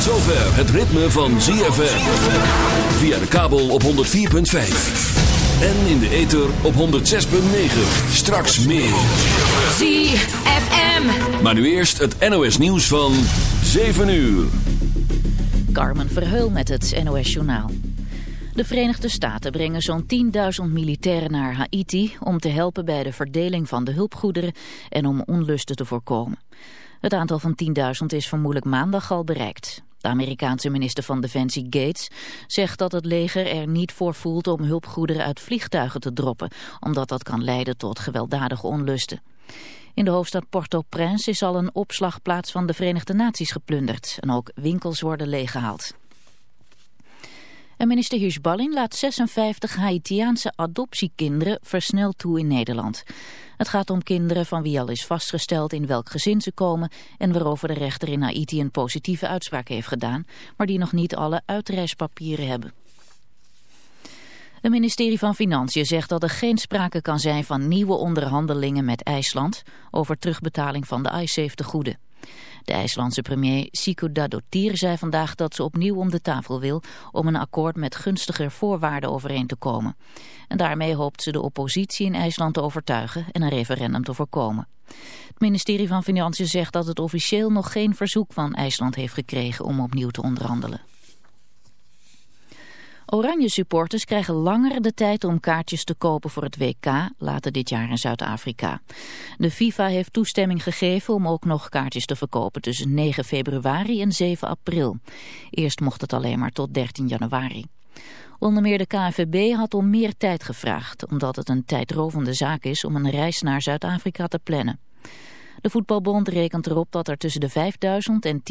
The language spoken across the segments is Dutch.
Tot zover het ritme van ZFM. Via de kabel op 104.5. En in de ether op 106.9. Straks meer. ZFM. Maar nu eerst het NOS nieuws van 7 uur. Carmen Verheul met het NOS Journaal. De Verenigde Staten brengen zo'n 10.000 militairen naar Haiti... om te helpen bij de verdeling van de hulpgoederen en om onlusten te voorkomen. Het aantal van 10.000 is vermoedelijk maandag al bereikt. De Amerikaanse minister van Defensie Gates zegt dat het leger er niet voor voelt om hulpgoederen uit vliegtuigen te droppen, omdat dat kan leiden tot gewelddadige onlusten. In de hoofdstad Port-au-Prince is al een opslagplaats van de Verenigde Naties geplunderd en ook winkels worden leeggehaald. En minister Hirschballin laat 56 Haitiaanse adoptiekinderen versneld toe in Nederland. Het gaat om kinderen van wie al is vastgesteld in welk gezin ze komen en waarover de rechter in Haiti een positieve uitspraak heeft gedaan, maar die nog niet alle uitreispapieren hebben. Het ministerie van Financiën zegt dat er geen sprake kan zijn van nieuwe onderhandelingen met IJsland over terugbetaling van de iSafe-tegoeden. De IJslandse premier Siku Dadottir zei vandaag dat ze opnieuw om de tafel wil om een akkoord met gunstiger voorwaarden overeen te komen. En daarmee hoopt ze de oppositie in IJsland te overtuigen en een referendum te voorkomen. Het ministerie van Financiën zegt dat het officieel nog geen verzoek van IJsland heeft gekregen om opnieuw te onderhandelen. Oranje supporters krijgen langer de tijd om kaartjes te kopen voor het WK later dit jaar in Zuid-Afrika. De FIFA heeft toestemming gegeven om ook nog kaartjes te verkopen tussen 9 februari en 7 april. Eerst mocht het alleen maar tot 13 januari. Onder meer de KNVB had om meer tijd gevraagd, omdat het een tijdrovende zaak is om een reis naar Zuid-Afrika te plannen. De voetbalbond rekent erop dat er tussen de 5000 en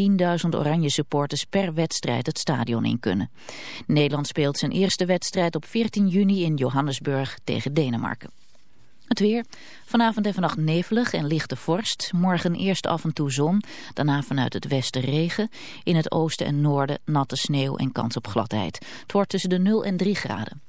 10.000 oranje supporters per wedstrijd het stadion in kunnen. Nederland speelt zijn eerste wedstrijd op 14 juni in Johannesburg tegen Denemarken. Het weer. Vanavond en vannacht nevelig en lichte vorst. Morgen eerst af en toe zon, daarna vanuit het westen regen. In het oosten en noorden natte sneeuw en kans op gladheid. Het wordt tussen de 0 en 3 graden.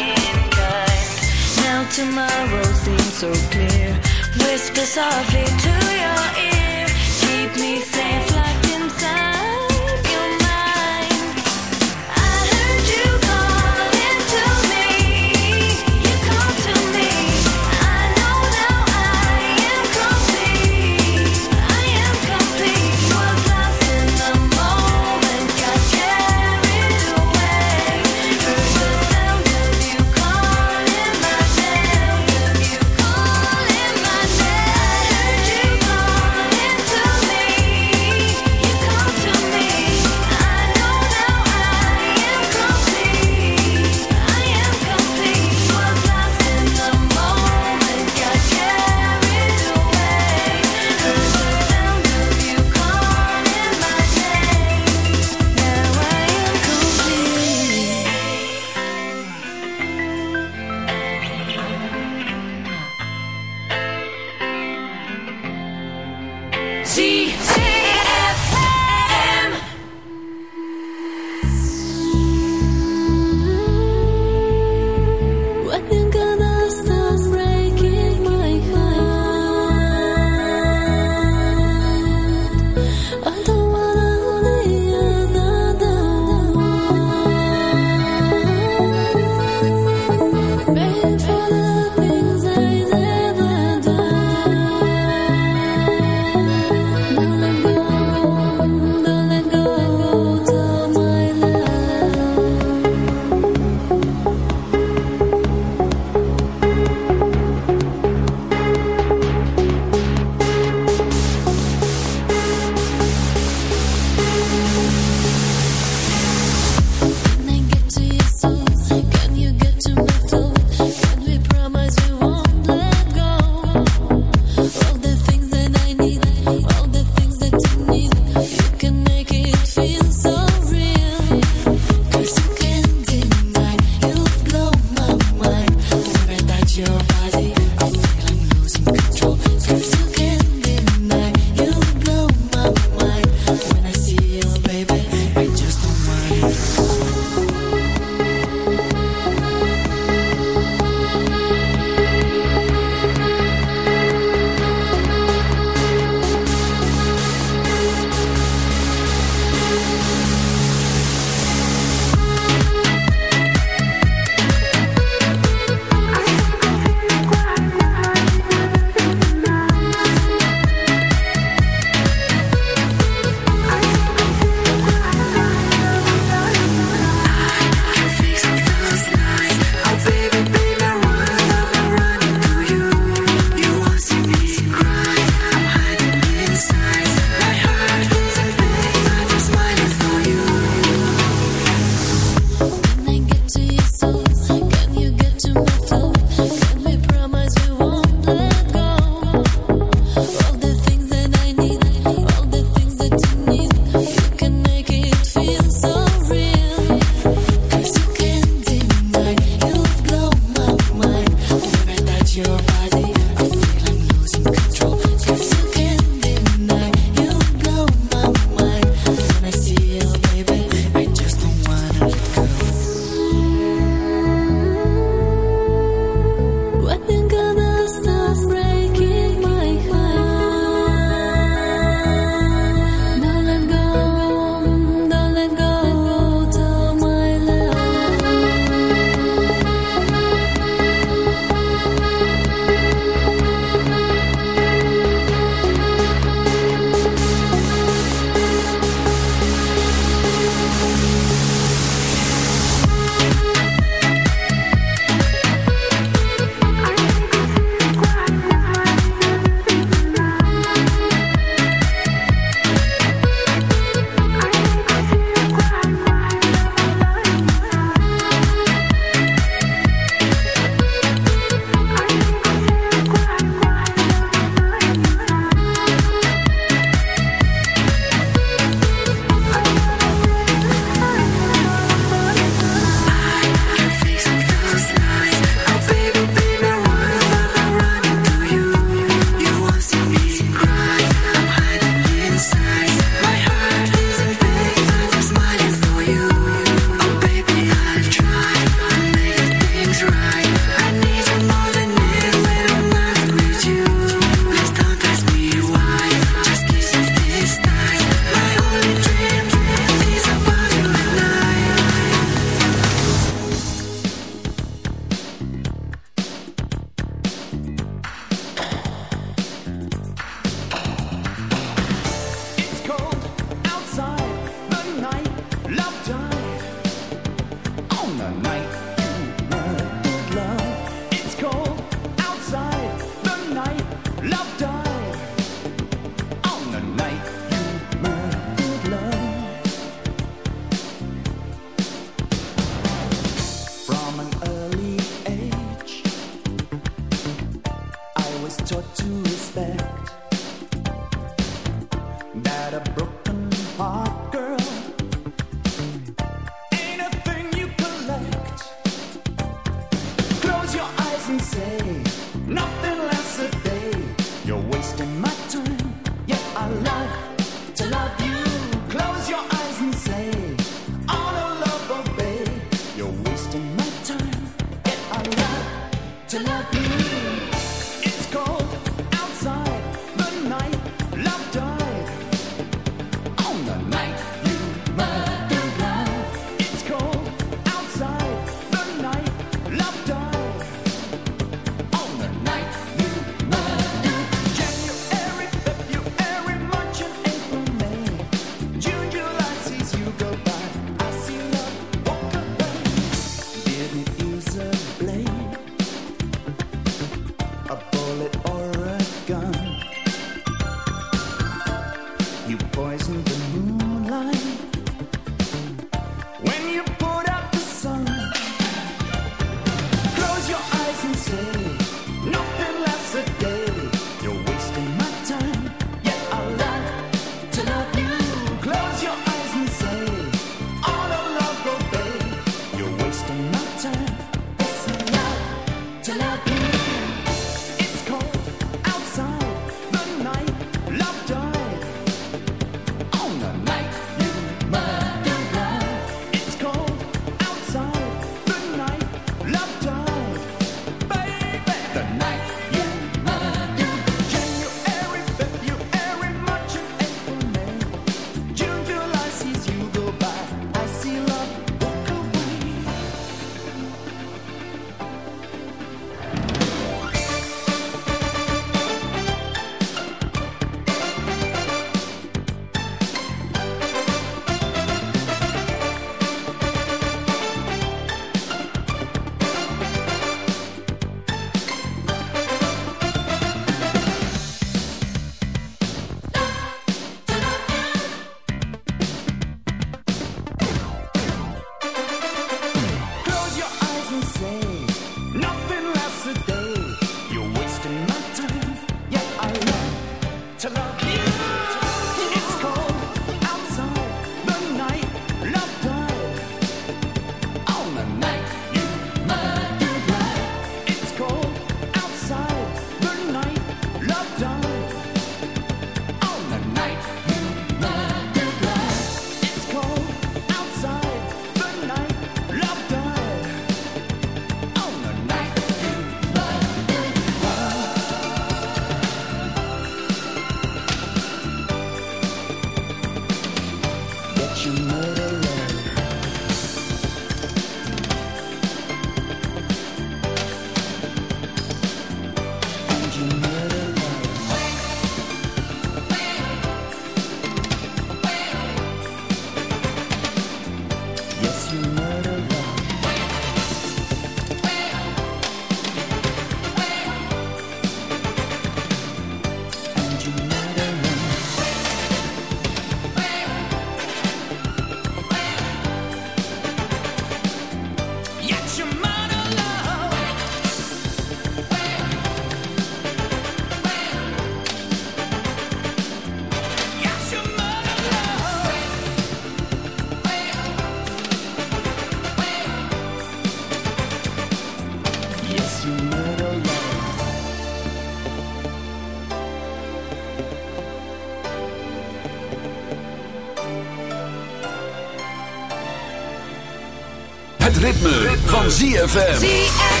Van ZFM. ZFM.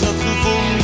had het gevonden.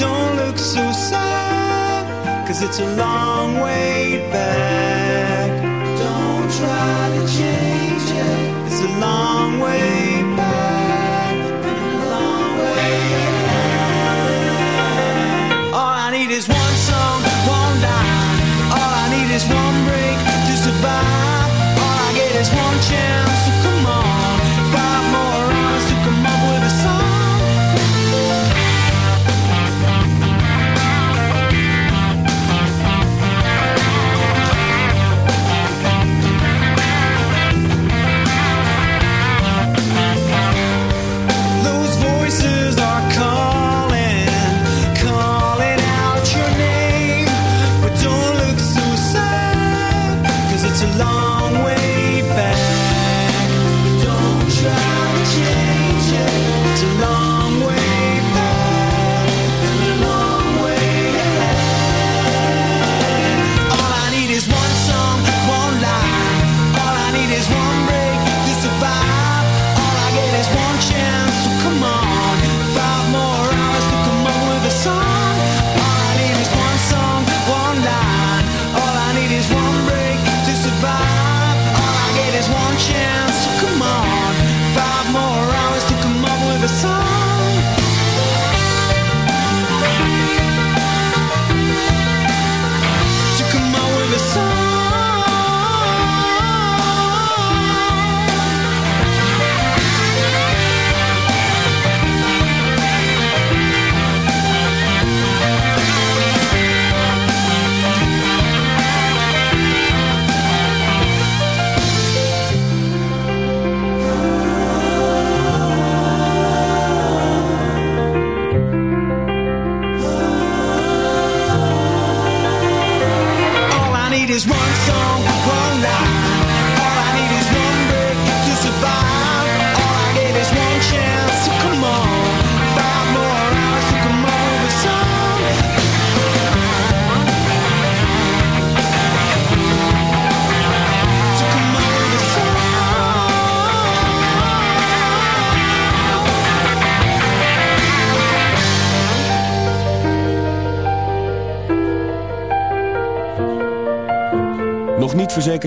don't look so sad, cause it's a long way back. Don't try to change it, it's a long way back.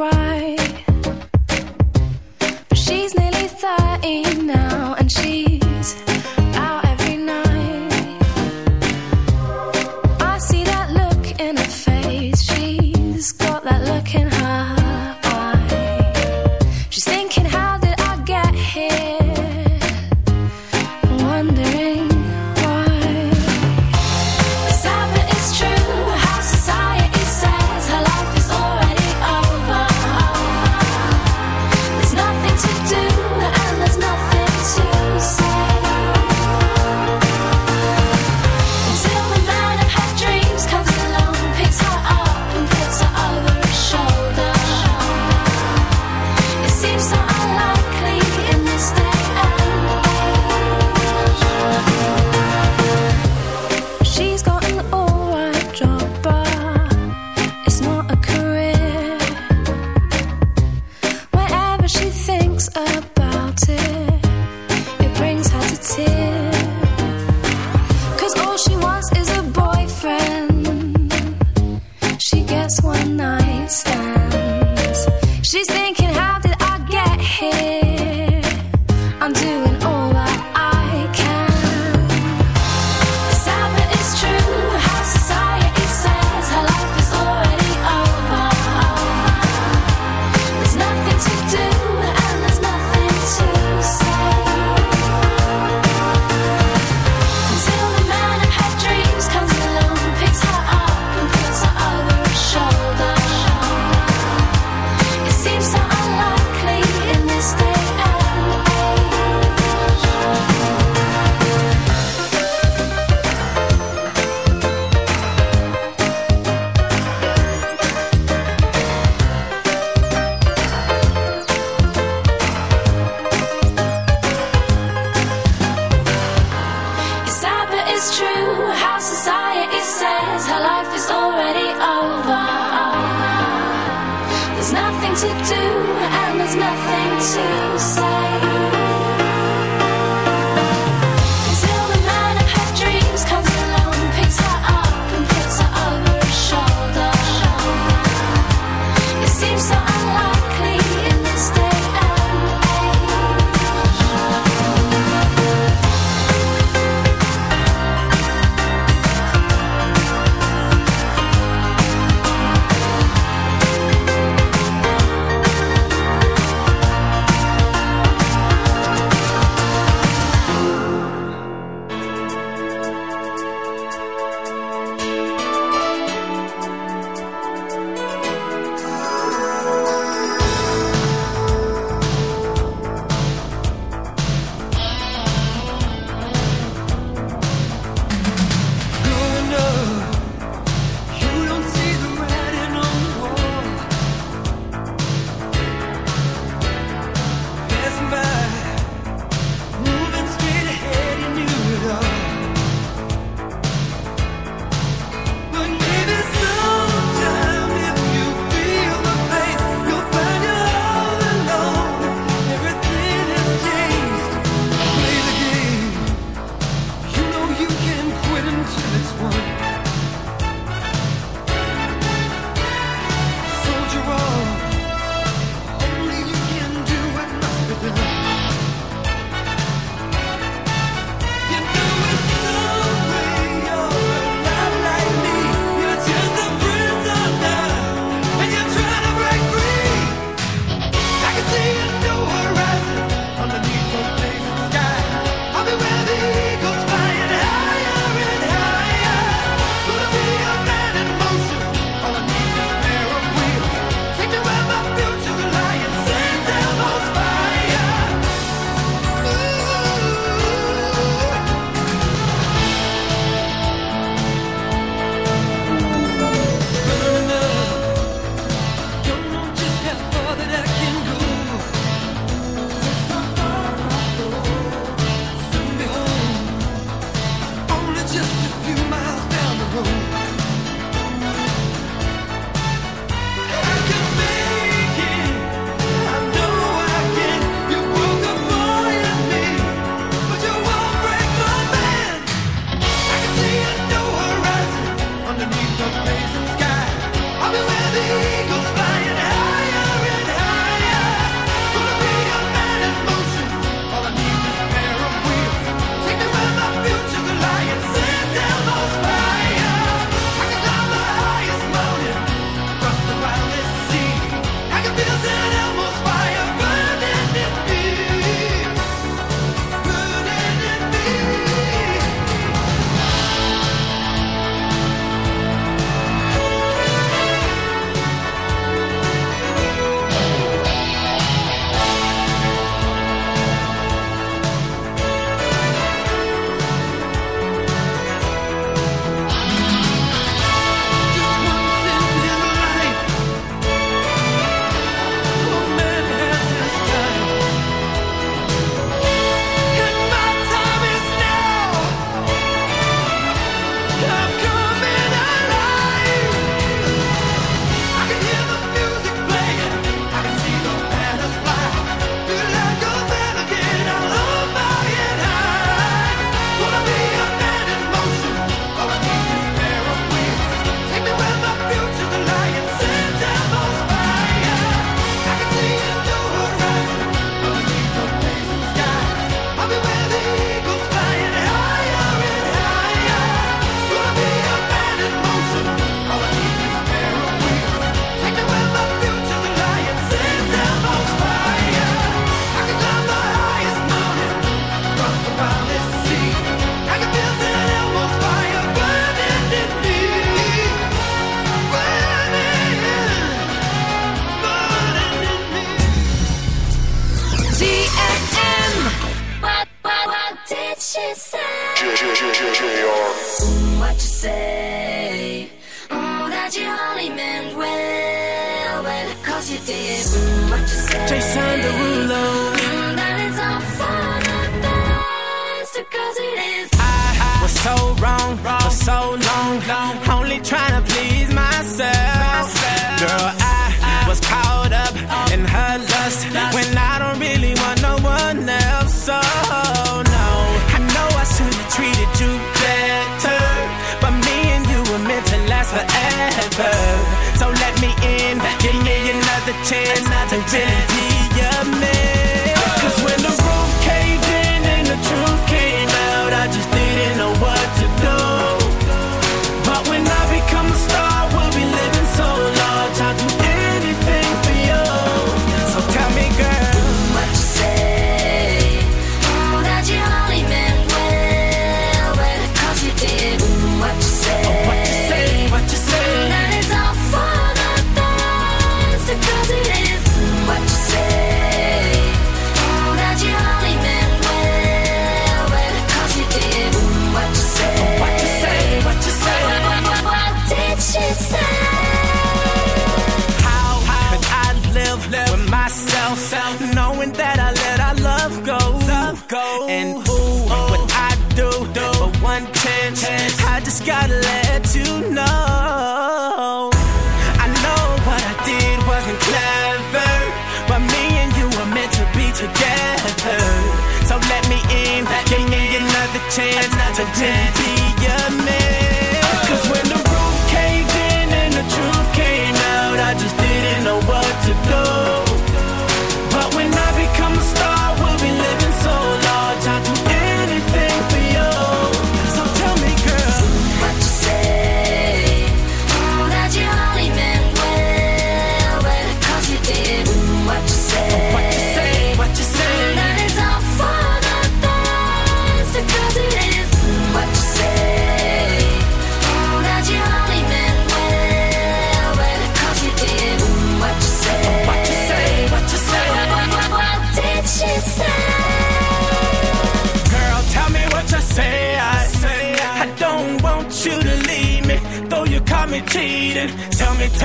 bright. But she's nearly 30 now, and she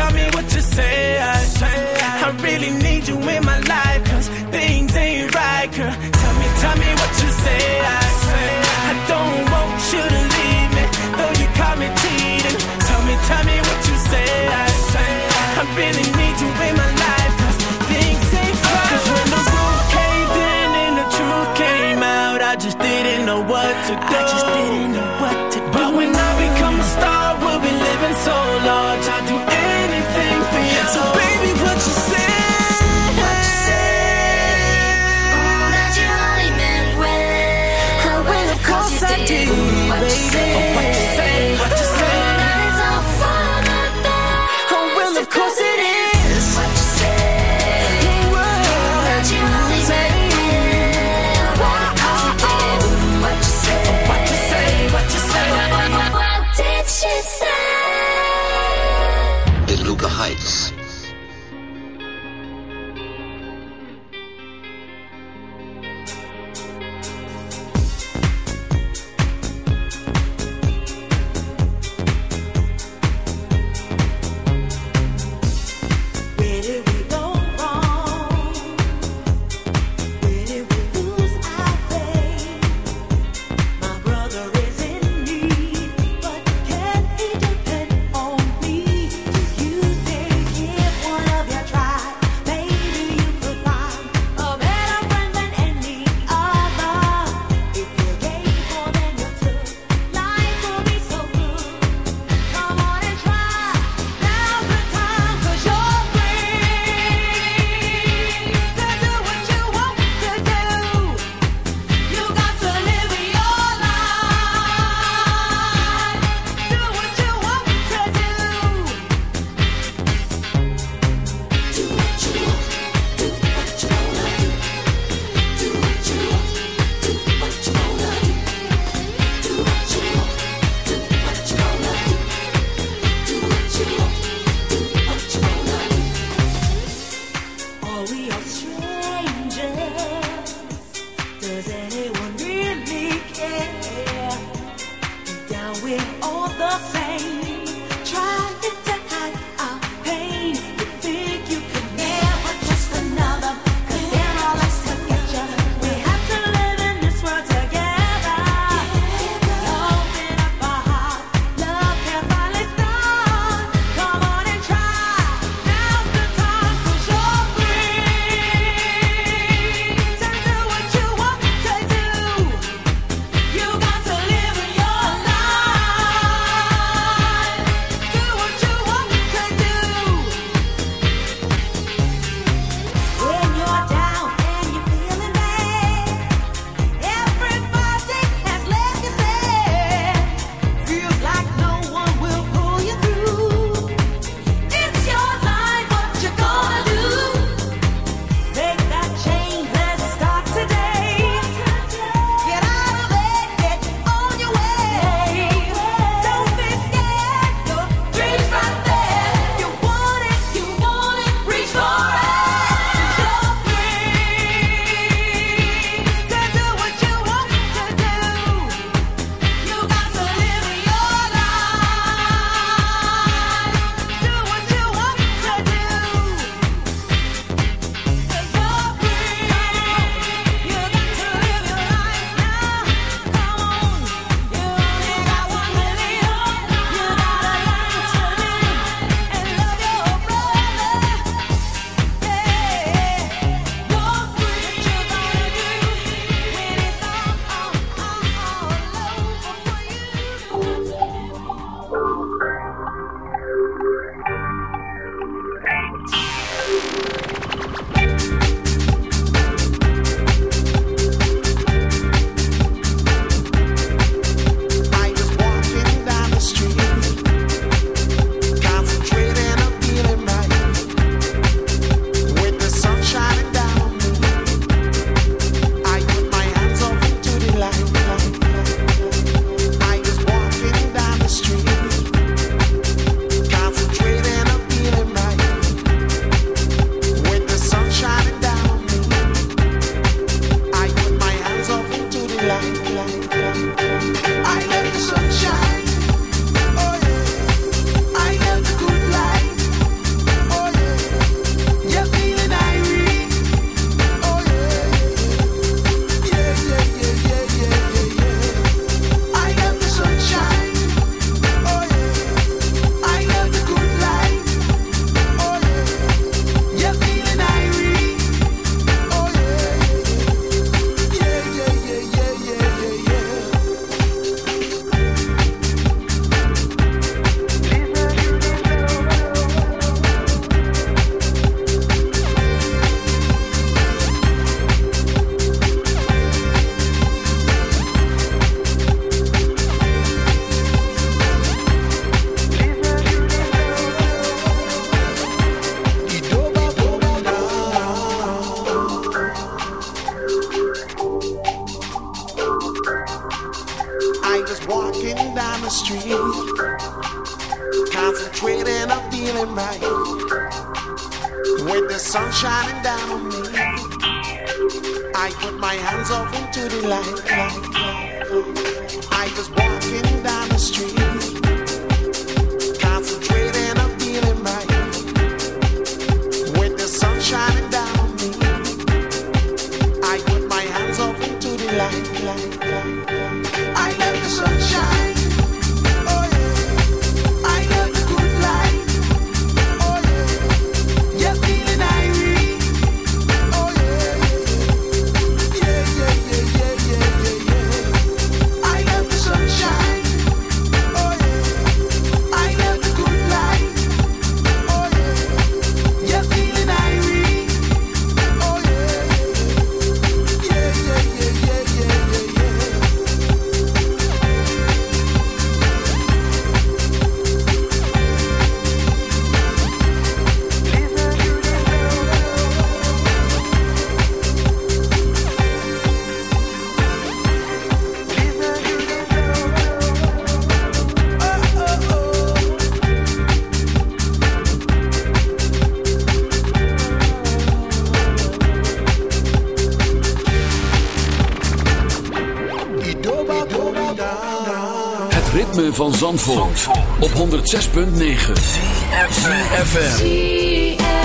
tell me what you say. I, really need you in my life, cause things ain't right, girl. Tell me, tell me what you say. I, like, like. Op 106.9 FM.